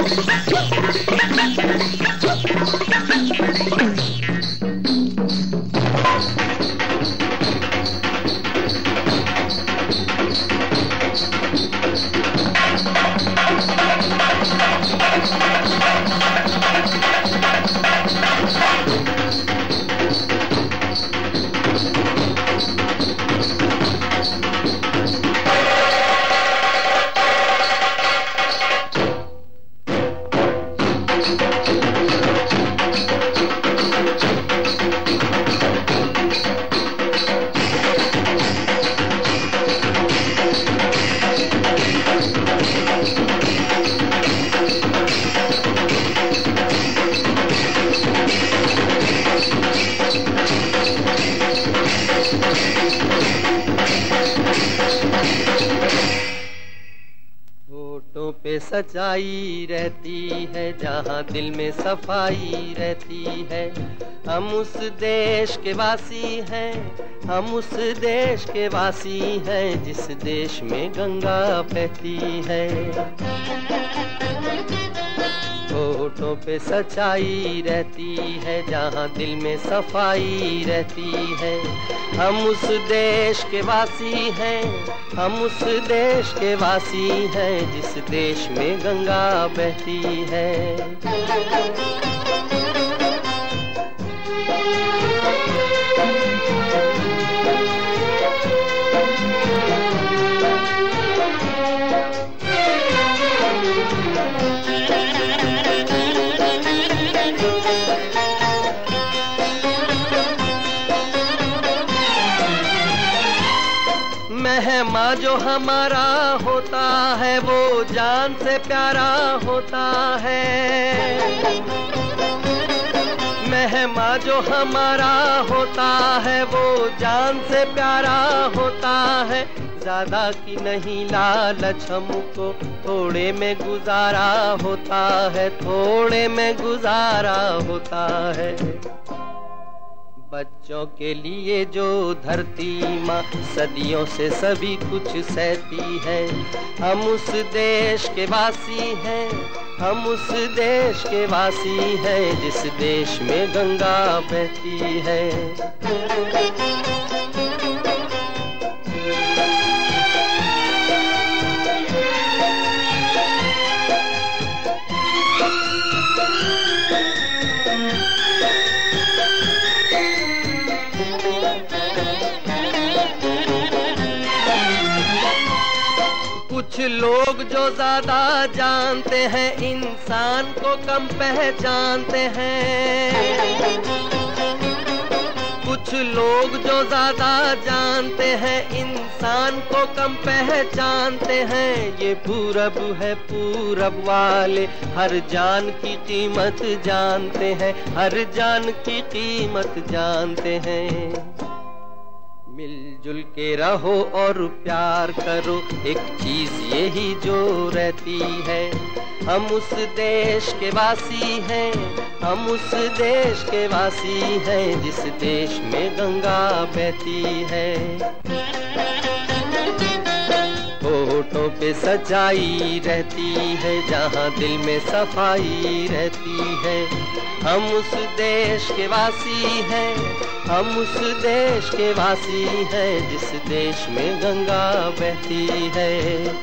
Back to it. पे सच्चाई रहती है, जहाँ दिल में सफ़ाई रहती है। हम उस देश के वासी हैं, हम उस देश के वासी हैं, जिस देश में गंगा बहती है। होठों पे सच्चाई रहती है, जहाँ दिल में सफ़ाई रहती है। हम उस देश के वासी हैं, हम उस देश के वासी हैं, जिस देश में गंगा बहती है। मेहमा जो हमारा होता है, वो जान से प्यारा होता है। मेहमा जो हमारा होता है, वो जान से प्यारा होता है। ज़्यादा की नहीं, लालच हमको थोड़े में गुजारा होता है, थोड़े में गुजारा होता है। बच्चों के लिए जो धरती माँ, सदियों से सभी कुछ सहती है। हम उस देश के वासी हैं, हम उस देश के वासी हैं, जिस देश में गंगा बहती है। कुछ लोग जो ज़्यादा जानते हैं, इंसान को कम पहचानते हैं। कुछ लोग जो ज़्यादा जानते हैं, इंसान को कम पहचानते हैं। ये पूरब है, पूरब वाले, हर जान की कीमत जानते हैं, हर जान की कीमत जानते हैं। मिलजुल के रहो और प्यार करो। एक चीज़ यही जो रहती है, हम उस देश के वासी हैं, हम उस देश के वासी हैं, जिस देश में गंगा बहती है। होठों पे सच्चाई रहती है, जहाँ दिल में सफ़ाई रहती है। हम उस देश के वासी हैं, हम उस देश के वासी हैं, जिस देश में गंगा बहती है।